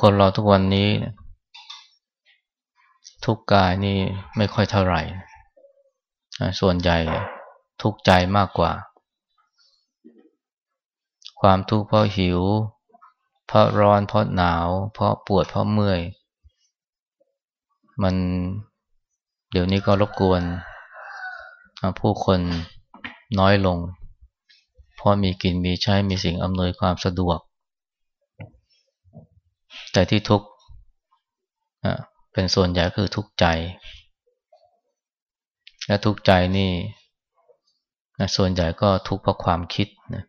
คนเราทุกวันนี้ ทุกกายนี่ไม่ค่อยเท่าไหร่ ส่วนใหญ่ทุกใจมากกว่า ความทุกข์เพราะหิว เพราะร้อนเพราะหนาว เพราะปวดเพราะเมื่อย มันเดี๋ยวนี้ก็รบกวน ผู้คนน้อยลง เพราะมีกินมีใช้มีสิ่งอำนวยความสะดวก แต่ที่ทุกข์เป็นส่วนใหญ่คือทุกข์ใจ และทุกข์ใจนี่ส่วนใหญ่ก็ทุกข์เพราะความคิดนะ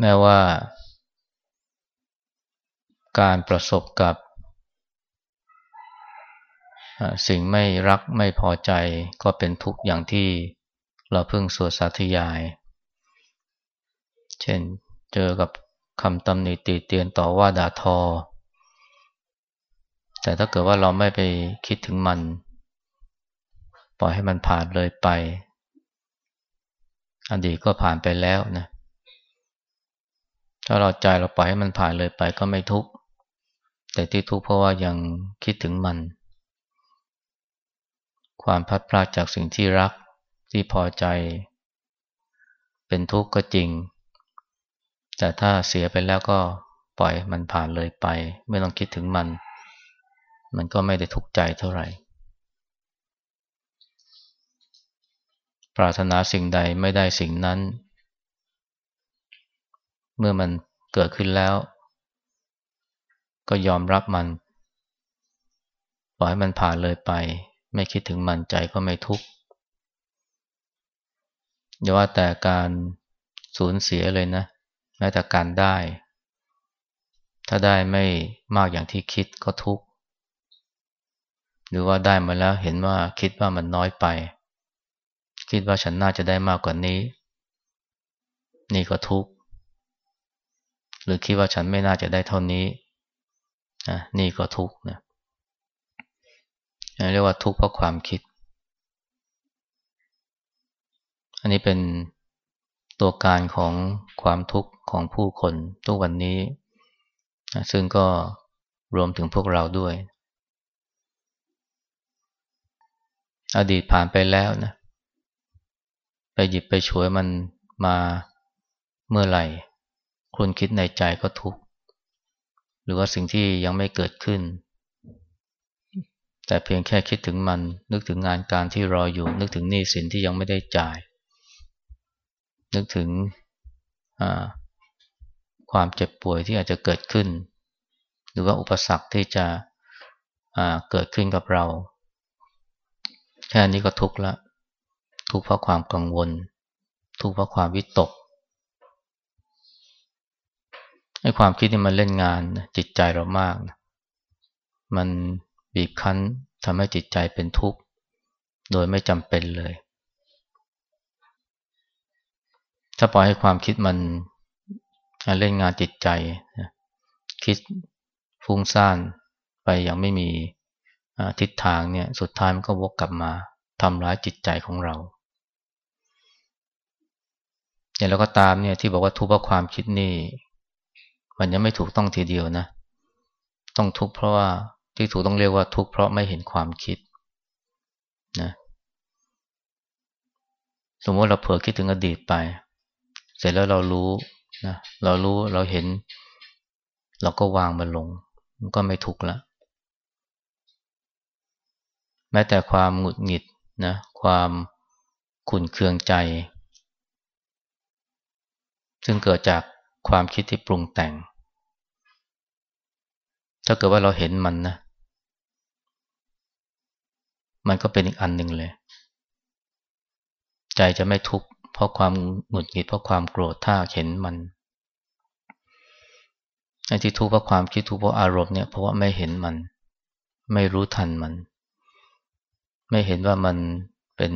แม้ว่า การประสบกับสิ่งไม่รักไม่พอใจก็เป็นทุกข์อย่างที่เราเพิ่งสวดสาธยาย เช่นเจอกับคำตำหนิตีเตียนต่อว่าด่าทอ แต่ถ้าเกิดว่าเราไม่ไปคิดถึงมัน ปล่อยให้มันผ่านเลยไป อดีตก็ผ่านไปแล้วนะ ถ้าเราใจเราปล่อยให้มันผ่านเลยไปก็ไม่ทุกข์ แต่ที่ทุกข์เพราะว่ายังคิดถึงมัน ความพัดพลาดจากสิ่งที่รักที่พอใจ เป็นทุกข์ก็จริง แต่ถ้าเสียไปแล้วก็ปล่อยมันผ่านเลยไป ไม่ต้องคิดถึงมัน มันก็ไม่ได้ทุกข์ใจเท่าไหร่ ปรารถนาสิ่งใดไม่ได้สิ่งนั้น เมื่อมันเกิดขึ้นแล้ว ก็ยอมรับมัน ปล่อยมันผ่านเลยไป ไม่คิดถึงมันใจก็ไม่ทุกข์อย่าว่าแต่การสูญเสียเลยนะ แม้แต่การได้ ถ้าได้ไม่มากอย่างที่คิดก็ทุกข์ หรือว่าได้มาแล้วเห็นว่าคิดว่ามันน้อยไป คิดว่าฉันน่าจะได้มากกว่านี้ นี่ก็ทุกข์ หรือคิดว่าฉันไม่น่าจะได้เท่านี้นี่ก็ทุกข์นะเรียกว่าทุกข์เพราะความคิด อันนี้เป็น ตัวการของความทุกข์ของผู้คนทุกวันนี้ ซึ่งก็รวมถึงพวกเราด้วย อดีตผ่านไปแล้วนะ ไปหยิบไปช่วยมันมาเมื่อไหร่คุณคิดในใจก็ทุกข์หรือว่าสิ่งที่ยังไม่เกิดขึ้น แต่เพียงแค่คิดถึงมันนึกถึงงานการที่รออยู่นึกถึงหนี้สินที่ยังไม่ได้จ่าย นึกถึงความเจ็บป่วยที่อาจจะเกิดขึ้น หรือว่าอุปสรรคที่จะเกิดขึ้นกับเรา แค่นี้ก็ทุกข์ละ ทุกข์เพราะความกังวล ทุกข์เพราะความวิตกไอ้ความคิดนี่มันเล่นงานจิตใจเรามากมันบีบคั้นทำให้จิตใจเป็นทุกข์ โดยไม่จำเป็นเลย ถ้าปล่อยให้ความคิดมันเล่นงานจิตใจ คิดฟุ้งซ่านไปอย่างไม่มีทิศทางเนี่ย สุดท้ายมันก็วกกลับมาทำร้ายจิตใจของเราอย่างเราก็ตามเนี่ยที่บอกว่าทุกข์เพราะความคิดนี่ มันยังไม่ถูกต้องทีเดียวนะ ต้องทุกข์เพราะว่าที่ถูกต้องเรียกว่าทุกข์เพราะไม่เห็นความคิดนะสมมติเราเผลอคิดถึงอดีตไป เสร็จแล้วเรารู้นะเรารู้เราเห็น เราก็วางมันลง มันก็ไม่ทุกข์ละ แม้แต่ความหงุดหงิดนะความขุ่นเคืองใจ ซึ่งเกิดจากความคิดที่ปรุงแต่ง ถ้าเกิดว่าเราเห็นมันนะ มันก็เป็นอีกอันหนึ่งเลย ใจจะไม่ทุกข์ ราะความหงุดหงิดเพราะความโกรธถ้าเห็นมันไอ้ที่ทุกข์เพราะความคิดทุกข์เพราะอารมณ์เนี่ยเพราะว่าไม่เห็นมัน ไม่รู้ทันมัน ไม่เห็นว่ามันเป็น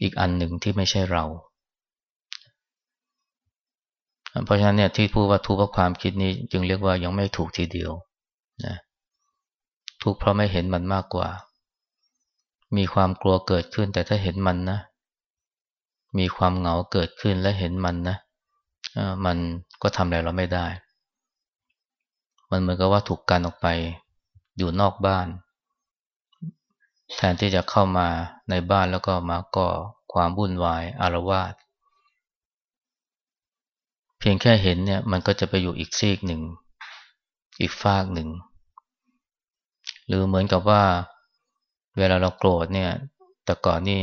อีกอันหนึ่งที่ไม่ใช่เรา เพราะฉะนั้นเนี่ยที่พูดว่าทุกข์เพราะความคิดนี้จึงเรียกว่ายังไม่ถูกทีเดียวนะทุกข์เพราะไม่เห็นมันมากกว่า มีความกลัวเกิดขึ้นแต่ถ้าเห็นมันนะ มีความเหงาเกิดขึ้นและเห็นมันนะมันก็ทำอะไรเราไม่ได้ มันเหมือนกับว่าถูกกันออกไปอยู่นอกบ้าน แทนที่จะเข้ามาในบ้านแล้วก็มาก่อความวุ่นวายอารวาสเพียงแค่เห็นเนี่ยมันก็จะไปอยู่อีกซีกหนึ่ง อีกฟากหนึ่ง หรือเหมือนกับว่า เวลาเราโกรธเนี่ย แต่ก่อนนี่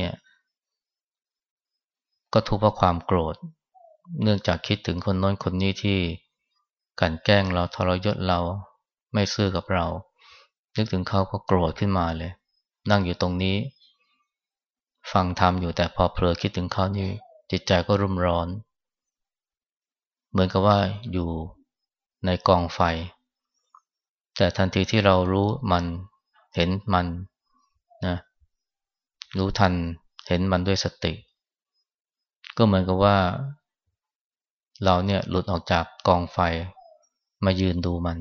ก็ทุกข์เพราะความโกรธ เนื่องจากคิดถึงคนน้นคนนี้ที่กันแกล้งเราทรยศเราไม่ซื่อกับเรา นึกถึงเขาก็โกรธขึ้นมาเลย นั่งอยู่ตรงนี้ ฟังธรรมอยู่แต่พอเผลอคิดถึงเขานี่จิตใจก็รุ่มร้อน เหมือนกับว่าอยู่ในกองไฟ แต่ทันทีที่เรารู้มันเห็นมันนะรู้ทันเห็นมันด้วยสติ ก็เหมือนกับว่า เราเนี่ยหลุดออกจากกองไฟมายืนดูมัน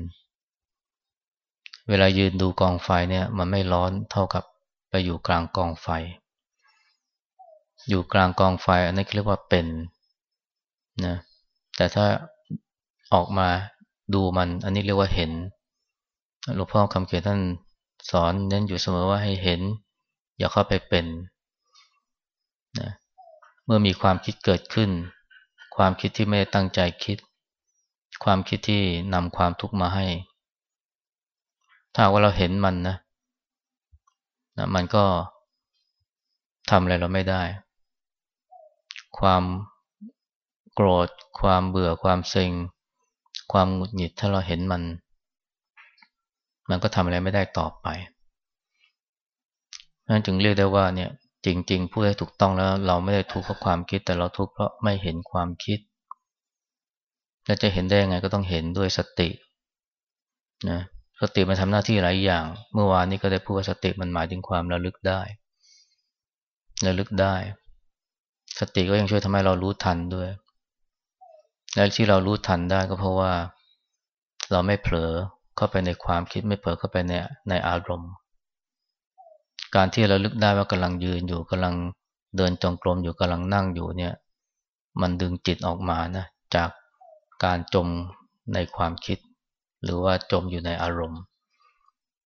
เวลายืนดูกองไฟเนี่ย มันไม่ร้อนเท่ากับไปอยู่กลางกองไฟ อยู่กลางกองไฟ อันนี้เรียกว่าเป็นนะแต่ถ้าออกมาดูมัน อันนี้เรียกว่าเห็นหลวงพ่อคำเขียนท่านสอนเน้นอยู่เสมอว่าให้เห็น อย่าเข้าไปเป็น มื่อมีความคิดเกิดขึ้น ความคิดที่ไม่ได้ตั้งใจคิด ความคิดที่นำความทุกข์มาให้ ถ้าว่าเราเห็นมันนะนะมันก็ทำอะไรเราไม่ได้ ความโกรธ ความเบื่อ ความเซ็ง ความหงุดหงิด ถ้าเราเห็นมัน มันก็ทำอะไรไม่ได้ต่อไปนั่นจึงเรียกได้ว่าเนี่ย จริง ๆ พูดให้ถูกต้องแล้ว เราไม่ได้ทุกข์เพราะความคิด แต่เราทุกข์เพราะไม่เห็นความคิดและจะเห็นได้ยังไงก็ต้องเห็นด้วยสตินะสติมันทำหน้าที่หลายอย่าง เมื่อวานนี้ก็ได้พูดว่าสติมันหมายถึงความระลึกได้ระลึกได้ สติก็ยังช่วยทำให้เรารู้ทันด้วย และที่เรารู้ทันได้ก็เพราะว่า เราไม่เผลอเข้าไปในความคิดไม่เผลอเข้าไปในในอารมณ์ การที่เราลึกได้ว่ากำลังยืนอยู่กำลังเดินจงกรมอยู่กำลังนั่งอยู่เนี่ย มันดึงจิตออกมานะจากการจมในความคิด หรือว่าจมอยู่ในอารมณ์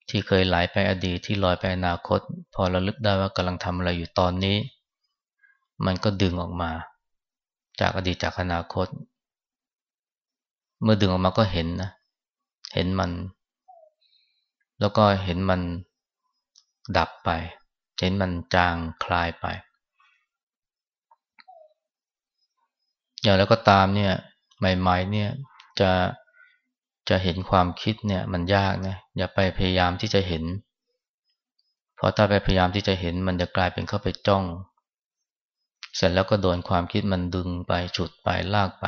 ที่เคยไหลไปอดีตที่ลอยไปอนาคต พอเราลึกได้ว่ากำลังทำอะไรอยู่ตอนนี้ มันก็ดึงออกมา จากอดีตจากอนาคต เมื่อดึงออกมาก็เห็นนะเห็นมัน แล้วก็เห็นมัน ดับไป เห็นมันจางคลายไป อย่างแล้วก็ตามเนี่ยใหม่ๆเนี่ยจะจะเห็นความคิดเนี่ยมันยากนะอย่าไปพยายามที่จะเห็น เพราะถ้าไปพยายามที่จะเห็นมันจะกลายเป็นเข้าไปจ้อง เสร็จแล้วก็โดนความคิดมันดึงไปฉุดไปลากไป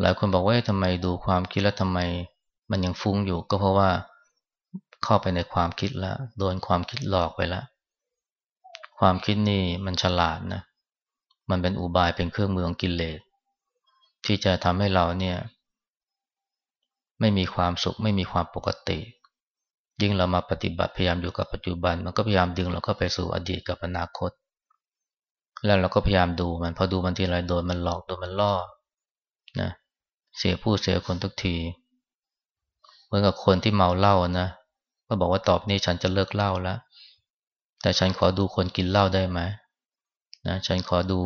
หลายคนบอกว่าทำไมดูความคิดแล้วทำไมมันยังฟุ้งอยู่ก็เพราะว่า เข้าไปในความคิดแล้วโดนความคิดหลอกไปแล้วความคิดนี่มันฉลาดนะมันเป็นอุบายเป็นเครื่องมือของกิเลสที่จะทำให้เราเนี่ย ไม่มีความสุขไม่มีความปกติ ยิ่งเรามาปฏิบัติพยายามอยู่กับปัจจุบัน มันก็พยายามดึงเราก็ไปสู่อดีตกับอนาคต แล้วเราก็พยายามดูมันพอดูมันทีไรโดนมันหลอกโดนมันล่อนะเสียผู้เสียคนทุกที เหมือนกับคนที่เมาเหล้านะ ก็บอกว่าตอบนี้ฉันจะเลิกเหล้าแล้ว แต่ฉันขอดูคนกินเหล้าได้ไหมนะฉันขอดู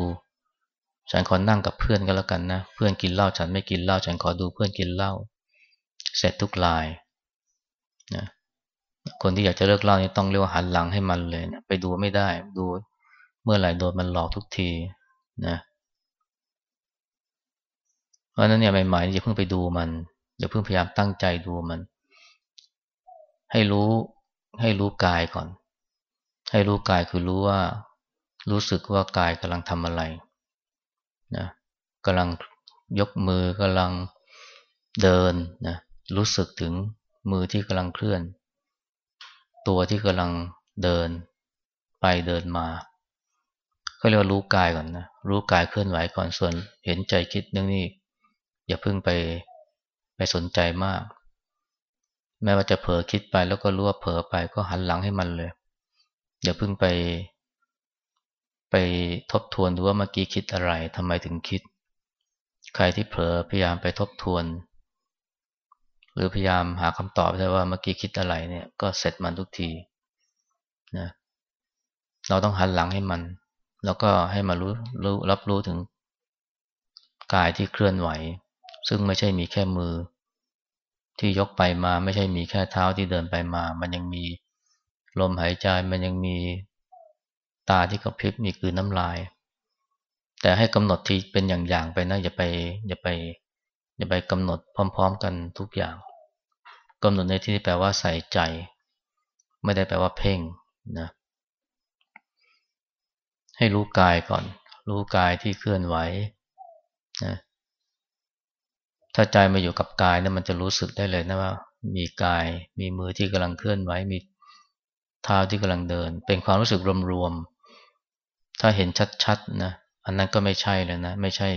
ฉันขอนั่งกับเพื่อนก็แล้วกันนะ เพื่อนกินเหล้าฉันไม่กินเหล้าฉันขอดูเพื่อนกินเหล้าเสร็จทุกลายนะคนที่อยากจะเลิกเหล้านี่ต้องเรียกว่าหันหลังให้มันเลยนะไปดูไม่ได้ ดูเมื่อไหร่โดนมันหลอกทุกทีนะเพราะนั้นเนี่ยใหม่ๆอย่าเพิ่งไปดูมันอย่าเพิ่งพยายามตั้งใจดูมัน ให้รู้ให้รู้กายก่อน ให้รู้กายคือรู้ว่า รู้สึกว่ากายกำลังทำอะไรนะกำลังยกมือกำลังเดินนะรู้สึกถึงมือที่กำลังเคลื่อน ตัวที่กำลังเดิน ไปเดินมาก็เรียกว่ารู้กายก่อนนะรู้กายเคลื่อนไหวก่อนส่วนเห็นใจคิดนึงนี่อย่าเพิ่งไปไปสนใจมาก แม้ว่าจะเผลอคิดไปแล้วก็รู้ว่าเผลอไปก็หันหลังให้มันเลยอย่าเพิ่งไป ไปทบทวนดูว่าเมื่อกี้คิดอะไรทำไมถึงคิด ใครที่เผลอพยายามไปทบทวน หรือพยายามหาคำตอบได้ว่าเมื่อกี้คิดอะไรเนี่ยก็เสร็จมันทุกทีนะเราต้องหันหลังให้มัน แล้วก็ให้มารู้รู้รับรู้ถึงกายที่เคลื่อนไหว ซึ่งไม่ใช่มีแค่มือ ที่ยกไปมาไม่ใช่มีแค่เท้าที่เดินไปมา มันยังมีลมหายใจมันยังมีตาที่กระพริบมีคือน้ำลาย แต่ให้กำหนดที่เป็นอย่างๆไปนะอย่าไปอย่าไปอย่าไปกำหนดพร้อม ๆ กันทุกอย่างกำหนดในที่นี้แปลว่าใส่ใจ ไม่ได้แปลว่าเพ่งนะให้รู้กายก่อน รู้กายที่เคลื่อนไหว ถ้าใจมาอยู่กับกายนะมันจะรู้สึกได้เลยนะว่า มีกาย มีมือที่กำลังเคลื่อนไหว มีเท้าที่กำลังเดิน เป็นความรู้สึกรวมๆ ถ้าเห็นชัดๆนะ อันนั้นก็ไม่ใช่แล้วนะ ไม่ใช่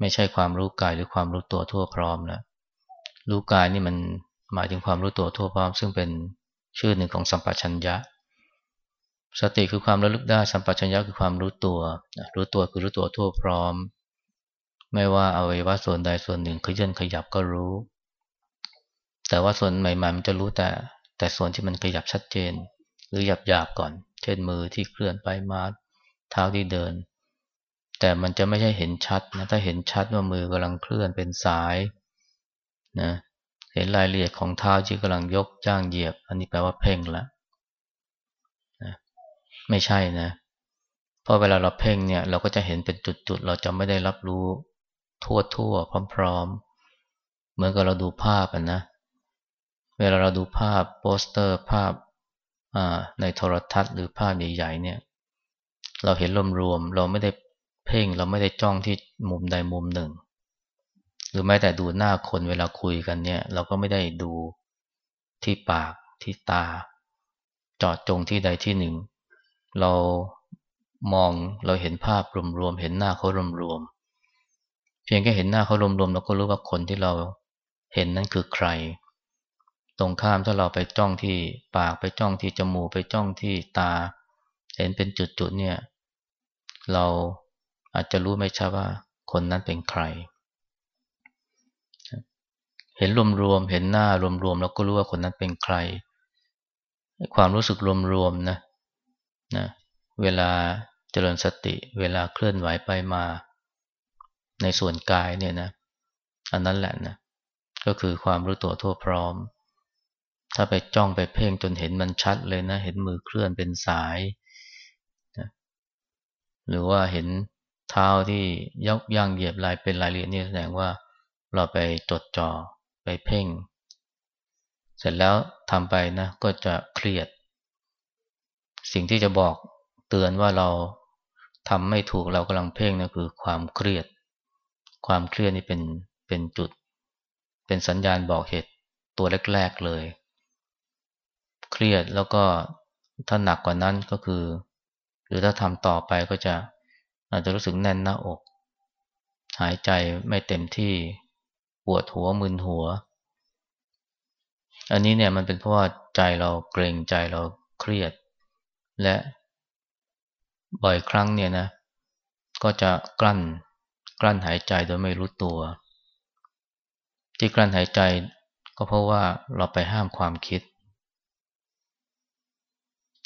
ไม่ใช่ความรู้กายหรือความรู้ตัวทั่วพร้อมแล้วรู้กายนี่มันหมายถึงความรู้ตัวทั่วพร้อม ซึ่งเป็นชื่อหนึ่งของสัมปชัญญะ สติคือความระลึกได้ สัมปชัญญะคือความรู้ตัว รู้ตัวคือรู้ตัวทั่วพร้อม ไม่ว่าอวัยวะส่วนใดส่วนหนึ่งขยันขยับก็รู้ แต่ว่าส่วนใหม่ๆมันจะรู้แต่ แต่ส่วนที่มันขยับชัดเจน หรือหยับหยาบก่อน เช่นมือที่เคลื่อนไปมาเท้าที่เดิน แต่มันจะไม่ใช่เห็นชัดนะถ้าเห็นชัดว่ามือกำลังเคลื่อนเป็นสายนะเห็นรายละเอียดของเท้าที่กำลังยกจ้างเหยียบ อันนี้แปลว่าเพ่งแล้วนะไม่ใช่นะเพราะเวลาเราเพ่งเนี่ย เราก็จะเห็นเป็นจุดๆ เราจะไม่ได้รับรู้ ทั่วๆพร้อม ๆ เหมือนกับเราดูภาพนะ เวลาเราดูภาพโปสเตอร์ภาพในโทรทัศน์หรือภาพใหญ่ๆเนี่ย เราเห็นรวมๆเราไม่ได้เพ่งเราไม่ได้จ้องที่มุมใดมุมหนึ่ง หรือแม้แต่ดูหน้าคนเวลาคุยกันเนี่ย เราก็ไม่ได้ดูที่ปากที่ตาจอดจงที่ใดที่หนึ่ง เรามองเราเห็นภาพรวมๆเห็นหน้าเขารวมๆ เพียงแค่เห็นหน้าเขารวมๆเราก็รู้ว่าคนที่เราเห็นนั้นคือใคร ตรงข้ามถ้าเราไปจ้องที่ปากไปจ้องที่จมูกไปจ้องที่ตา เห็นเป็นจุดๆเนี่ย เราอาจจะรู้ไม่ชัดว่าคนนั้นเป็นใคร เห็นรวมๆเห็นหน้ารวมๆเราก็รู้ว่าคนนั้นเป็นใคร ความรู้สึกรวมๆนะนะเวลาเจริญสติ เวลาเคลื่อนไหวไปมา ในส่วนกายเนี่ยนะอันนั้นแหละนะก็คือความรู้ตัวทั่วพร้อม ถ้าไปจ้องไปเพ่งจนเห็นมันชัดเลยนะ เห็นมือเคลื่อนเป็นสายนะหรือว่าเห็นเท้าที่ยกย่างเหยียบลายเป็นรายละเอียดนี่แสดงว่าเราไปจดจ่อไปเพ่ง เสร็จแล้วทำไปนะ ก็จะเครียด สิ่งที่จะบอกเตือนว่าเราทำไม่ถูกเรากำลังเพ่งนะคือความเครียด ความเครียดนี่เป็นเป็นจุด เป็นสัญญาณบอกเหตุตัวแรกๆเลย เครียดแล้วก็ถ้าหนักกว่านั้นก็คือ หรือถ้าทำต่อไปก็จะอาจจะรู้สึกแน่นหน้าอก หายใจไม่เต็มที่ปวดหัวมึนหัว อันนี้เนี่ยมันเป็นเพราะว่าใจเราเกรงใจเราเครียด และบ่อยครั้งเนี่ยนะ ก็จะกลั้น กลั้นหายใจโดยไม่รู้ตัว ที่กลั้นหายใจก็เพราะว่าเราไปห้ามความคิด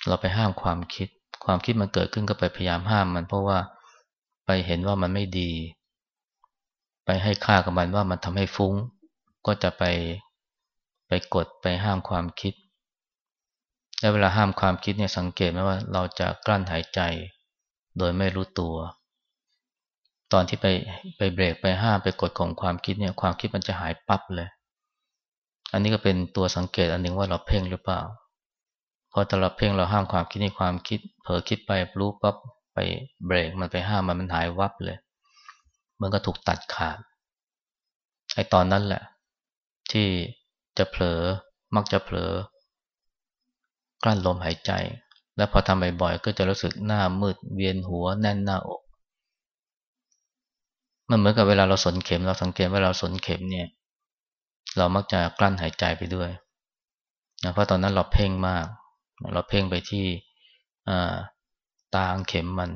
เราไปห้ามความคิด ความคิดมันเกิดขึ้นก็ไปพยายามห้ามมัน เพราะว่าไปเห็นว่ามันไม่ดี ไปให้ค่ากับมันว่ามันทำให้ฟุ้ง ก็จะไปไปกดไปห้ามความคิด และเวลาห้ามความคิดเนี่ยสังเกตไหมว่าเราจะกลั้นหายใจ โดยไม่รู้ตัว ตอนที่ไปไปเบรกไปห้ามไปกดของความคิดเนี่ยความคิดมันจะหายปั๊บเลย อันนี้ก็เป็นตัวสังเกตอันหนึ่งว่าเราเพ่งหรือเปล่าพอแต่เราเพ่งเราห้ามความคิดในความคิด เผลอคิดไปรู้ปั๊บไปเบรกมันไปห้ามมันมันหายวับเลยมันก็ถูกตัดขาดไอ้ตอนนั้นแหละ ที่จะเผลอมักจะเผลอกลั้นลมหายใจ แล้วพอทำบ่อยๆก็จะรู้สึกหน้ามืดเวียนหัวแน่นหน้าอก มันเหมือนกับเวลาเราสนเข็ม เราสังเกตว่าเราสนเข็มเนี่ย เรามักจะกลั้นหายใจไปด้วยนะเพราะตอนนั้นเราเพ่งมาก เราเพ่งไปที่ตาเข็มมัน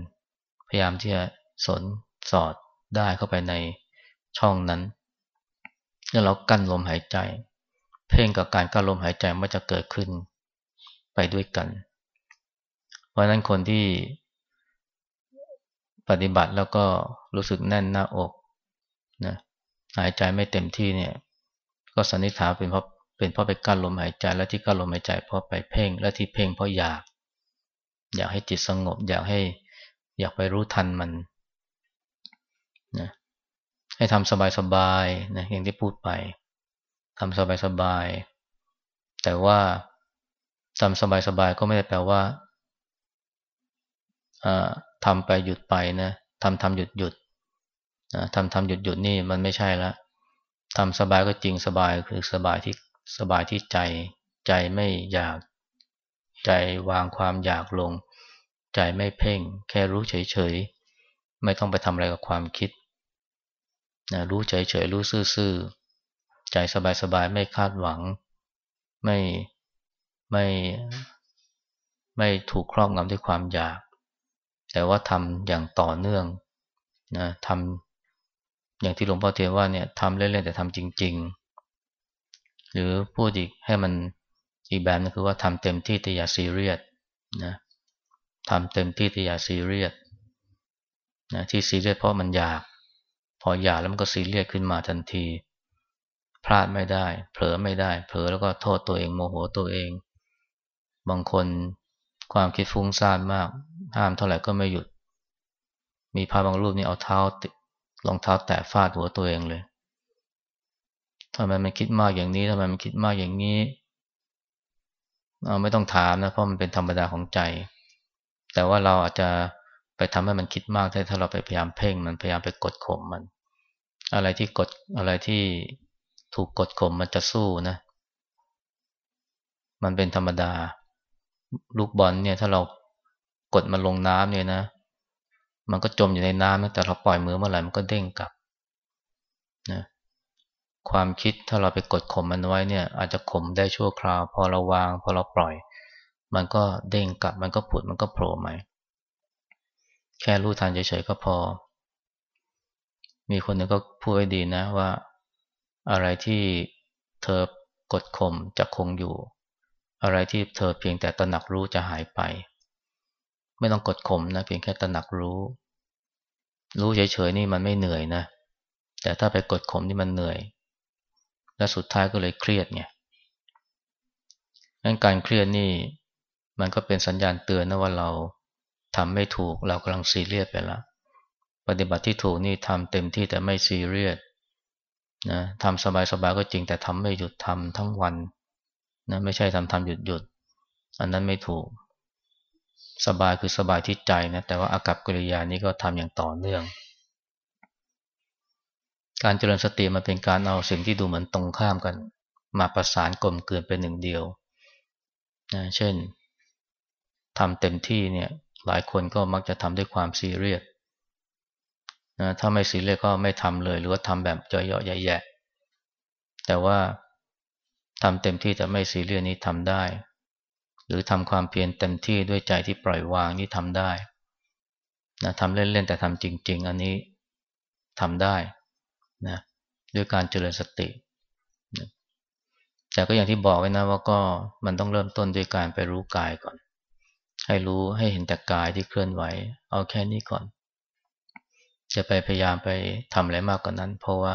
พยายามที่จะสนสอดได้เข้าไปในช่องนั้น แล้วเรากั้นลมหายใจ เพ่งกับการกั้นลมหายใจมันจะเกิดขึ้นไปด้วยกัน เพราะนั้นคนที่ ปฏิบัติแล้วก็รู้สึกแน่นหน้าอกนะหายใจไม่เต็มที่เนี่ย ก็สันนิษฐานเป็นเพราะเป็นเพราะไปกั้นลมหายใจและที่กั้นลมหายใจเพราะไปเพ่งและที่เพ่งเพราะอยาก อยากให้จิตสงบ อยากให้อยากไปรู้ทันมันนะให้ทำสบายๆนะอย่างที่พูดไปทำสบายๆแต่ว่าทำสบายๆก็ไม่ได้แปลว่า ทำไปหยุดไปนะทำทำหยุดหยุดนะทำทำหยุดหยุดนี่มันไม่ใช่ละทำสบายก็จริงสบายคือสบายที่สบายที่ใจ ใจไม่อยาก ใจวางความอยากลง ใจไม่เพ่ง แค่รู้เฉยๆ ไม่ต้องไปทำอะไรกับความคิดนะรู้เฉยๆ รู้ซื่อๆ ใจสบายๆ ไม่คาดหวัง ไม่ไม่ไม่ถูกครอบงำด้วยความอยาก แต่ว่าทำอย่างต่อเนื่องนะทำอย่างที่หลวงพ่อเทียนว่าเนี่ยทำเล่นๆแต่ทำจริง ๆ หรือพูดอีกให้มันอีกแบบนึงคือว่าทำเต็มที่แต่อย่าซีเรียสนะทำเต็มที่แต่อย่าซีเรียสนะที่ซีเรียสเพราะมันอยาก พออยากแล้วมันก็ซีเรียสขึ้นมาทันที พลาดไม่ได้ เผลอไม่ได้ เผลอแล้วก็โทษตัวเองโมโหตัวเอง บางคน ความคิดฟุ้งซ่านมาก ห้ามเท่าไหร่ก็ไม่หยุด มีพระบางรูปนี่เอาเท้าติรองเท้าแตะฟาดหัวตัวเองเลยทำไมมันคิดมากอย่างนี้ทำไมมันคิดมากอย่างนี้เราไม่ต้องถามนะเพราะมันเป็นธรรมดาของใจ แต่ว่าเราอาจจะไปทำให้มันคิดมากได้ถ้าเราไปพยายามเพ่งมันพยายามไปกดข่มมัน อะไรที่กดอะไรที่ถูกกดข่มมันจะสู้นะ มันเป็นธรรมดา ลูกบอลเนี่ย ถ้าเรากดมันลงน้ำเนี่ยนะ มันก็จมอยู่ในน้ำแต่เราปล่อยมือเมื่อไหร่มันก็เด้งกลับนะความคิดถ้าเราไปกดข่มมันไว้เนี่ย อาจจะข่มได้ชั่วคราว พอเราวาง พอเราปล่อย มันก็เด้งกลับ มันก็ผุดมันก็โผล่ใหม่แค่รู้ทันเฉยๆก็พอ มีคนหนึ่งก็พูดไว้ดีนะว่า อะไรที่เธอกดข่มจะคงอยู่ อะไรที่เธอเพียงแต่ตระหนักรู้จะหายไป ไม่ต้องกดข่มนะเพียงแค่ตระหนักรู้ รู้เฉยๆนี่มันไม่เหนื่อยนะ แต่ถ้าไปกดข่มนี่มันเหนื่อย และสุดท้ายก็เลยเครียดไงงั้นการเครียดนี่มันก็เป็นสัญญาณเตือนนะว่าเราทำไม่ถูกเรากำลังซีเรียสไปแล้วปฏิบัติที่ถูกนี่ทำเต็มที่แต่ไม่ซีเรียสนะทำสบายๆก็จริงแต่ทำไม่หยุดทำทั้งวัน นะไม่ใช่ทำทำหยุดหยุดอันนั้นไม่ถูก สบายคือสบายที่ใจนะแต่ว่าอากับกิริยานี้ก็ทำอย่างต่อเนื่อง การเจริญสติมันเป็นการเอาสิ่งที่ดูเหมือนตรงข้ามกัน มาประสานกลมเกลืนเป็นหนึ่งเดียวนะเช่นทำเต็มที่เนี่ยหลายคนก็มักจะทำด้วยความซีเรียสนะถ้าไม่ซีเรียสก็ไม่ทำเลย หรือว่าทำแบบเจาะๆแย่ๆแต่ว่า ทำเต็มที่แต่ไม่ซีเรียสนี้ทำได้ หรือทำความเพียรเต็มที่ด้วยใจที่ปล่อยวางนี่ทำได้นะทำเล่นๆแต่ทำจริง ๆ อันนี้ทำได้นะด้วยการเจริญสติแต่ก็อย่างที่บอกไว้นะว่าก็มันต้องเริ่มต้นด้วยการไปรู้กายก่อน ให้รู้ให้เห็นแต่กายที่เคลื่อนไหว เอาแค่นี้ก่อน จะไปพยายามไปทำอะไรมากกว่านนั้น เพราะว่า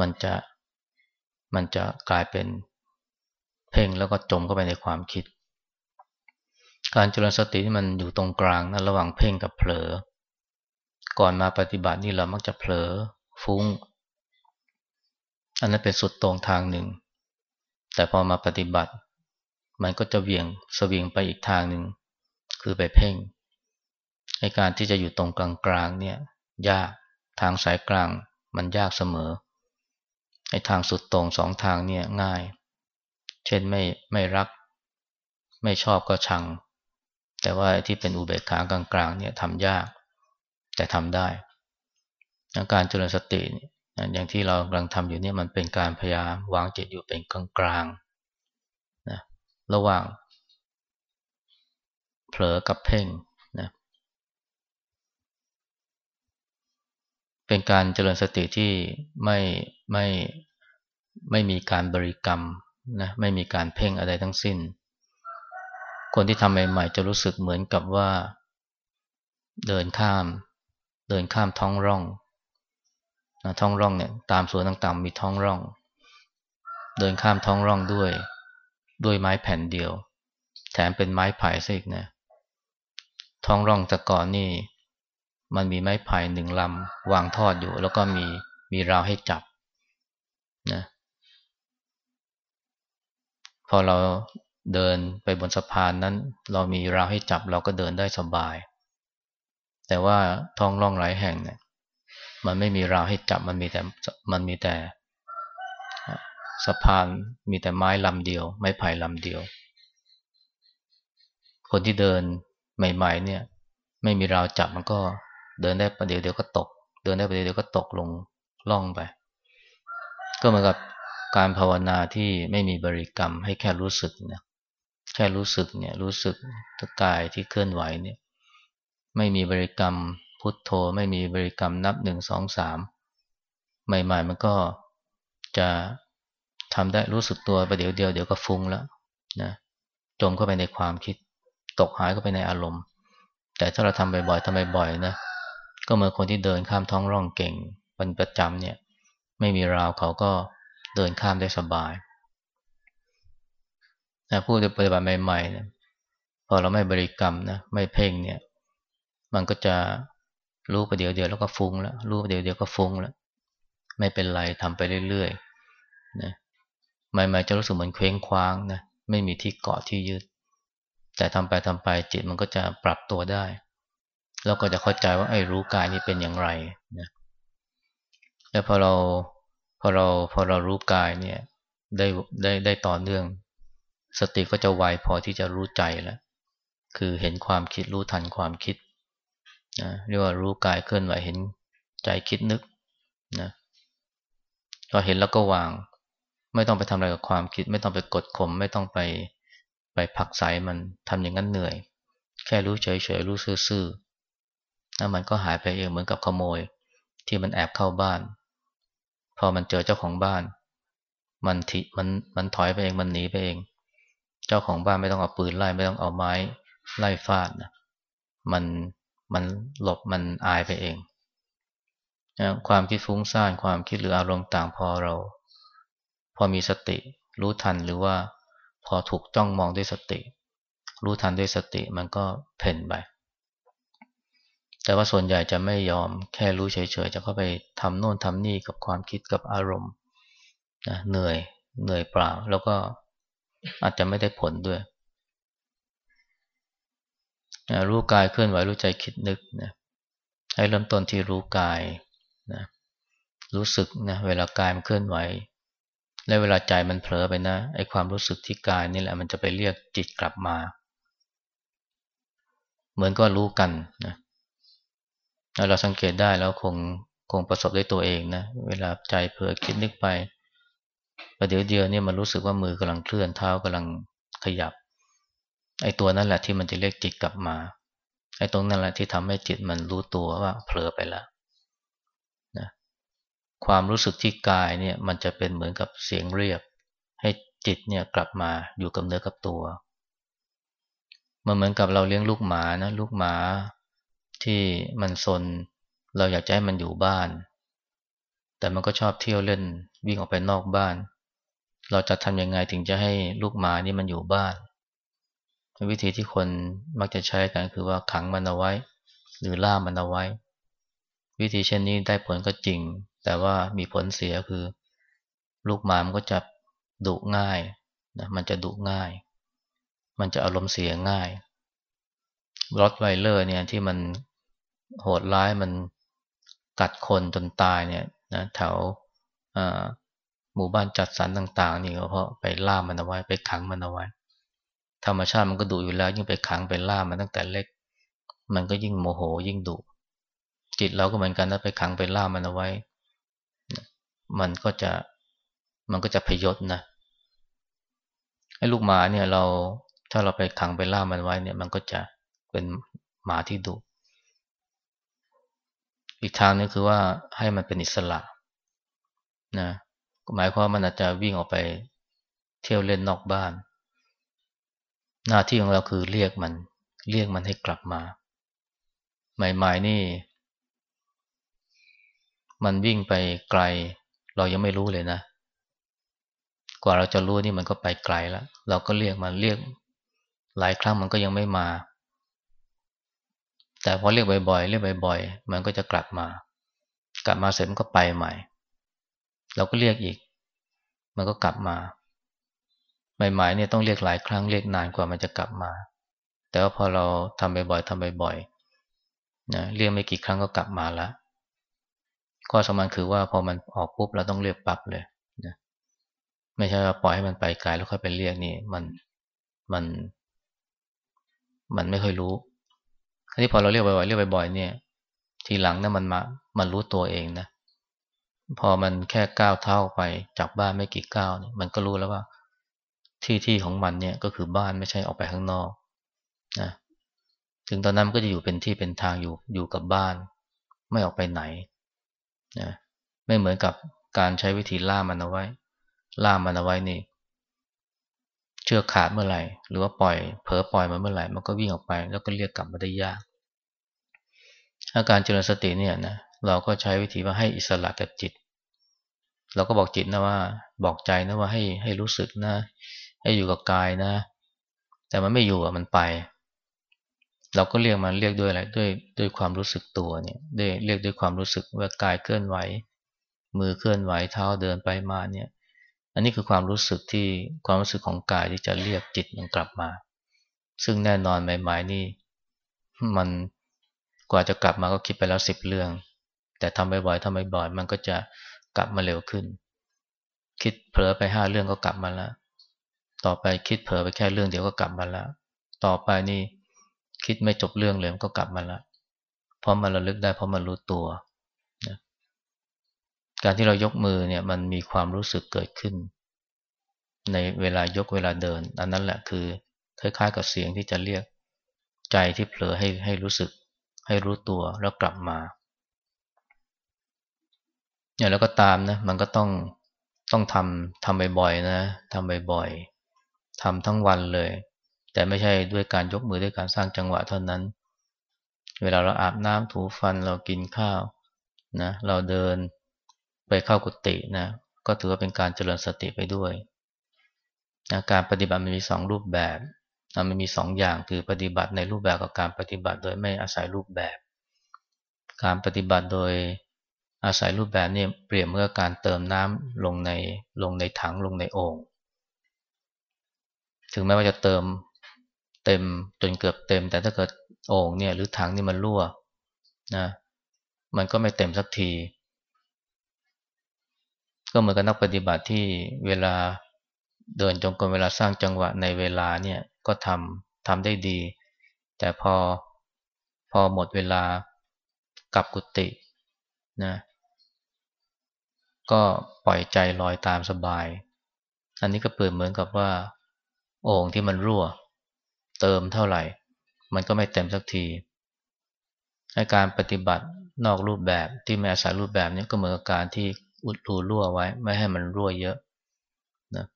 มันจะ มันจะกลายเป็นเพ่งแล้วก็จมเข้าไปในความคิด การจุลสติที่มันอยู่ตรงกลางนะระหว่างเพ่งกับเผลอ ก่อนมาปฏิบัตินี่เรามักจะเผลอฟุ้ง อันนั้นเป็นสุดตรงทางหนึ่ง แต่พอมาปฏิบัติ มันก็จะเวียงสวิงไปอีกทางหนึ่ง คือไปเพ่งในการที่จะอยู่ตรงกลางๆเนี่ยยากทางสายกลางมันยากเสมอ ไอ้ทางสุดตรงสองทางเนี่ยง่าย เช่นไม่ไม่รัก ไม่ชอบก็ชัง แต่ว่าที่เป็นอุเบกขากลางๆเนี่ยทำยาก แต่ทำได้การเจริญสติอย่างที่เรากำลังทำอยู่เนี่ยมันเป็นการพยายามวางจิตอยู่เป็นกลางๆนะระหว่างเผลอกับเพ่งนะ เป็นการเจริญสติที่ไม่ไม่ไม่มีการบริกรรมนะไม่มีการเพ่งอะไรทั้งสิ้น คนที่ทำใหม่ๆจะรู้สึกเหมือนกับว่า เดินข้าม เดินข้ามท้องร่องนะท้องร่องเนี่ยตามสวนต่างๆ มีท้องร่อง เดินข้ามท้องร่องด้วย ด้วยไม้แผ่นเดียว แถมเป็นไม้ไผ่ซะอีกนะท้องร่องแต่ก่อนนี่ มันมีไม้ไผ่หนึ่งลำวางทอดอยู่ แล้วก็มีมีราวให้จับนะพอเราเดินไปบนสะพานนั้น เรามีราวให้จับเราก็เดินได้สบาย แต่ว่าท้องร่องหลายแห่งเนี่ยมันไม่มีราวให้จับมันมีแต่มันมีแต่สะพานมีแต่ไม้ลำเดียว ไม้ไผ่ลำเดียว คนที่เดินใหม่ ๆ เนี่ย ไม่มีราวจับมันก็ เดินได้ประเดี๋ยวเดี๋ยวก็ตก เดินได้ประเดี๋ยวเดี๋ยวก็ตกลงล่องไป ก็เหมือนกับการภาวนาที่ไม่มีบริกรรมให้แค่รู้สึกนะแค่รู้สึกเนี่ยรู้สึกตกายที่เคลื่อนไหวเนี่ยไม่มีบริกรรมพุทโธ ไม่มีบริกรรมนับหนึ่งสองสามใหม่ๆมันก็จะทำได้รู้สึกตัวประเดี๋ยวเดียวเดี๋ยวก็ฟุ้งแล้วนะจมเข้าไปในความคิด ตกหายเข้าไปในอารมณ์ แต่ถ้าเราทำบ่อยๆทำบ่อยๆนะ ก็เหมือนคนที่เดินข้ามท้องร่องเก่งเป็นประจำเนี่ย ไม่มีราวเขาก็เดินข้ามได้สบายนะผู้ที่ปฏิบัติใหม่ๆนี่ยพอเราไม่บริกรรมนะไม่เพ่งเนี่ย มันก็จะรู้ประเดี๋ยวเดียวแล้วก็ฟุ้งแล้วรู้ประเดี๋ยวเดียวก็ฟุ้งแล้วไม่เป็นไรทำไปเรื่อยๆนะใหม่ๆจะรู้สึกเหมือนเคว้งคว้างนะไม่มีที่เกาะที่ยึด แต่ทำไปทำไปจิตมันก็จะปรับตัวได้ แล้วก็จะเข้าใจว่าไอ้รู้กายนี้เป็นอย่างไรนะแล้วพอเราพอเราพอเรารู้กายเนี่ยได้ได้ได้ต่อเนื่อง สติก็จะไวพอที่จะรู้ใจแล้วคือเห็นความคิดรู้ทันความคิดนะเรียกว่ารู้กายเคลื่อนไหวเห็นใจคิดนึกนะพอเห็นแล้วก็วาง ไม่ต้องไปทำอะไรกับความคิด ไม่ต้องไปกดข่มไม่ต้องไปไปผักใสมันทำอย่างนั้นเหนื่อย แค่รู้เฉยๆรู้ซื่อๆ มันก็หายไปเองเหมือนกับขโมย ที่มันแอบเข้าบ้าน พอมันเจอเจ้าของบ้าน มันทิมันมันถอยไปเองมันหนีไปเอง เจ้าของบ้านไม่ต้องเอาปืนไล่ไม่ต้องเอาไม้ไล่ฟาดนะมันมันหลบมันอายไปเองนะความคิดฟุ้งซ่านความคิดหรืออารมณ์ต่างพอเรา พอมีสติ รู้ทันหรือว่า พอถูกจ้องมองด้วยสติ รู้ทันด้วยสติมันก็เพ่นไป แต่ว่าส่วนใหญ่จะไม่ยอมแค่รู้เฉยๆ จะเข้าไปทำโน่นทำนี่กับความคิดกับอารมณ์นะเหนื่อยเหนื่อยเปล่า แล้วก็อาจจะไม่ได้ผลด้วยนะรู้กายเคลื่อนไหวรู้ใจคิดนึกนะให้เริ่มต้นที่รู้กายนะรู้สึกนะเวลากายมันเคลื่อนไหว และเวลาใจมันเผลอไปนะไอความรู้สึกที่กายนี่แหละมันจะไปเรียกจิตกลับมา เหมือนก็รู้กันนะ เราสังเกตได้แล้วคงคงประสบได้ตัวเองนะ เวลาใจเผลอคิดนึกไปประเดี๋ยวเดียวเนี่ยมันรู้สึกว่ามือกำลังเคลื่อนเท้ากำลังขยับ ไอ้ตัวนั่นแหละที่มันจะเรียกจิตกลับมา ไอ้ตรงนั่นแหละที่ทำให้จิตมันรู้ตัวว่าเผลอไปแล้วนะความรู้สึกที่กายเนี่ยมันจะเป็นเหมือนกับเสียงเรียก ให้จิตเนี่ยกลับมาอยู่กับเนื้อกับตัว มันเหมือนกับเราเลี้ยงลูกหมานะลูกหมา ที่มันซนเราอยากจะให้มันอยู่บ้าน แต่มันก็ชอบเที่ยวเล่นวิ่งออกไปนอกบ้าน เราจะทำยังไงถึงจะให้ลูกหมานี่มันอยู่บ้าน วิธีที่คนมักจะใช้กันคือว่าขังมันเอาไว้ หรือล่ามันเอาไว้ วิธีเช่นนี้ได้ผลก็จริง แต่ว่ามีผลเสียคือ ลูกหมามันก็จะดุง่ายนะมันจะดุง่าย มันจะอารมณ์เสียง่ายรถไวเลอร์เนี่ยที่มัน โหดร้ายมันกัดคนจนตายเนี่ยนะแถวหมู่บ้านจัดสรรต่าง ๆ นี่ก็เพราะไปล่ามันเอาไว้ไปขังมันเอาไว้ ธรรมชาติมันก็ดุอยู่แล้ว ยิ่งไปขังไปล่ามันตั้งแต่เล็ก มันก็ยิ่งโมโหยิ่งดุจิตเราก็เหมือนกันนะไปขังไปล่ามันเอาไว้ มันก็จะมันก็จะพยศนะไอ้ลูกหมาเนี่ยเราถ้าเราไปขังไปล่ามันไว้เนี่ย มันก็จะเป็นหมาที่ดุ อีกทางนึงคือว่าให้มันเป็นอิสระนะหมายความมันอาจจะวิ่งออกไปเที่ยวเล่นนอกบ้าน หน้าที่ของเราคือเรียกมัน เรียกมันให้กลับมา ใหม่ๆนี่ มันวิ่งไปไกล เรายังไม่รู้เลยนะ กว่าเราจะรู้นี่มันก็ไปไกลแล้ว เราก็เรียกมันเรียก หลายครั้งมันก็ยังไม่มา แต่พอเรียกบ่อยๆเรียกบ่อยๆ มันก็จะกลับมา กลับมาเสร็จมันก็ไปใหม่ เราก็เรียกอีก มันก็กลับมา ใหม่ๆเนี่ยต้องเรียกหลายครั้งเรียกนานกว่ามันจะกลับมา แต่ว่าพอเราทำบ่อยๆทำบ่อยๆนะเรียกไม่กี่ครั้งก็กลับมาล้วข้อสำคัญคือว่าพอมันออกปุ๊บเราต้องเรียกปรับเลยนะไม่ใช่ว่าปล่อยให้มันไปไกลแล้วค่อยไปเรียกนี่มันมัน มันไม่ค่อยรู้ อันนี้พอเราเรียกบ่อยๆเรียกบ่อยๆเนี่ย ทีหลังนะมันมามันรู้ตัวเองนะ พอมันแค่ก้าวเท้าไปจากบ้านไม่กี่ก้าวเนี่ยมันก็รู้แล้วว่า ที่ที่ของมันเนี่ยก็คือบ้านไม่ใช่ออกไปข้างนอกนะถึงตอนนั้นก็จะอยู่เป็นที่เป็นทางอยู่อยู่กับบ้าน ไม่ออกไปไหนนะไม่เหมือนกับการใช้วิธีล่ามันเอาไว้ ล่ามันเอาไว้นี่ เชือกขาดเมื่อไหร่ หรือว่าปล่อยเผลอปล่อยมันเมื่อไหร่ มันก็วิ่งออกไป แล้วก็เรียกกลับมาได้ยาก อาการเจริญสติเนี่ยนะเราก็ใช้วิธีว่าให้อิสระกับจิต เราก็บอกจิตนะว่าบอกใจนะว่าให้ให้รู้สึกนะ ให้อยู่กับกายนะ แต่มันไม่อยู่อะมันไป เราก็เรียกมันเรียกด้วยอะไรด้วยด้วยความรู้สึกตัวเนี่ยด้วยเรียกด้วยความรู้สึกว่ากายเคลื่อนไหว มือเคลื่อนไหวเท้าเดินไปมาเนี่ย อันนี้คือความรู้สึกที่ความรู้สึกของกายที่จะเรียกจิตมันกลับมา ซึ่งแน่นอนใหม่ๆนี่ มันกว่าจะกลับมาก็คิดไปแล้วสิบเรื่อง แต่ทำบ่อยๆทำบ่อยๆมันก็จะกลับมาเร็วขึ้น คิดเผลอไปห้าเรื่องก็กลับมาแล้วต่อไปคิดเผลอไปแค่เรื่องเดียวก็กลับมาแล้วต่อไปนี่คิดไม่จบเรื่องเลยมันก็กลับมาแล้วเพราะมันระลึกได้เพราะมันรู้ตัว การที่เรายกมือเนี่ยมันมีความรู้สึกเกิดขึ้น ในเวลายกเวลาเดิน อันนั้นแหละคือคล้ายๆกับเสียงที่จะเรียกใจที่เผลอให้ให้รู้สึก ให้รู้ตัวแล้วกลับมาอย่างแล้วก็ตามนะมันก็ต้องต้องทำทำบ่อยๆนะทำบ่อยๆทำทั้งวันเลย แต่ไม่ใช่ด้วยการยกมือด้วยการสร้างจังหวะเท่านั้น เวลาเราอาบน้ำถูฟันเรากินข้าวนะเราเดิน ไปเข้ากุฏินะก็ถือว่าเป็นการเจริญสติไปด้วยนะการปฏิบัติมันมีสองรูปแบบนะมันมีสองอย่างคือปฏิบัติในรูปแบบกับการปฏิบัติโดยไม่อาศัยรูปแบบ การปฏิบัติโดยอาศัยรูปแบบนี่เปรียบเมื่อการเติมน้ำลงในลงในถังลงในโอ่งถึงแม้ว่าจะเติมเต็มจนเกือบเต็ม แต่ถ้าเกิดโอ่งเนี่ยหรือถังนี่มันรั่วนะมันก็ไม่เต็มสักที ก็เหมือนกับนักปฏิบัติที่เวลาเดินจงกรมเวลาสร้างจังหวะในเวลาเนี่ยก็ทำทำได้ดี แต่พอพอหมดเวลากลับกุฏินะก็ปล่อยใจลอยตามสบาย อันนี้ก็เปิดเหมือนกับว่า โอ่งที่มันรั่ว เติมเท่าไหร่ มันก็ไม่เต็มสักทีในการปฏิบัตินอกรูปแบบที่ไม่อาศัยรูปแบบนี้ก็เหมือนกับการที่ อุดรูรั่วไว้ ไม่ให้มันรั่วเยอะนะ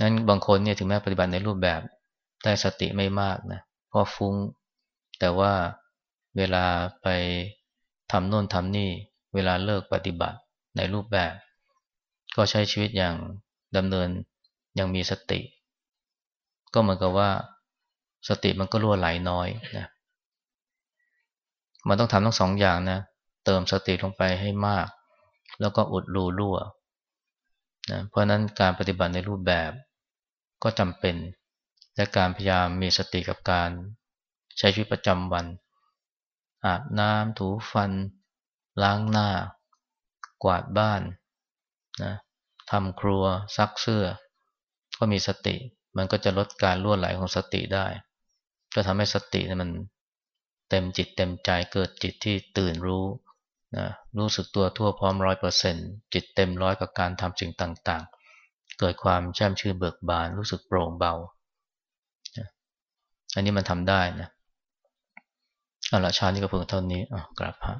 นั้นบางคนเนี่ยถึงแม้ปฏิบัติในรูปแบบได้สติไม่มากนะเพราะฟุ้ง แต่ว่าเวลาไปทำโน่นทำนี่ เวลาเลิกปฏิบัติในรูปแบบ ก็ใช้ชีวิตอย่างดำเนินอยังมีสติ ก็เหมือนกับว่าสติมันก็รั่วไหลน้อยนะมันต้องทำทั้งสองอย่างนะเติมสติลงไปให้มาก แล้วก็อุดรูรั่วนะเพราะนั้นการปฏิบัติในรูปแบบก็จำเป็น และการพยายามมีสติกับการใช้ชีวิตประจำวัน อาบน้ำถูฟัน ล้างหน้า กวาดบ้านนะทำครัวซักเสื้อ ก็มีสติ มันก็จะลดการล่วไหลของสติได้ก็ทำให้สติมันเต็มจิตเต็มใจเกิดจิตที่ตื่นรู้ นะรู้สึกตัวทั่วพร้อมร้อยเปอร์เซ็นต์จิตเต็มร้อยกับการทำสิ่งต่างๆ เกิดความแช่มชื่นเบิกบาน รู้สึกโปร่งเบา อันนี้มันทำได้นะเอาละชานี้ก็เพิ่งเท่านี้อ๋อกราบพระ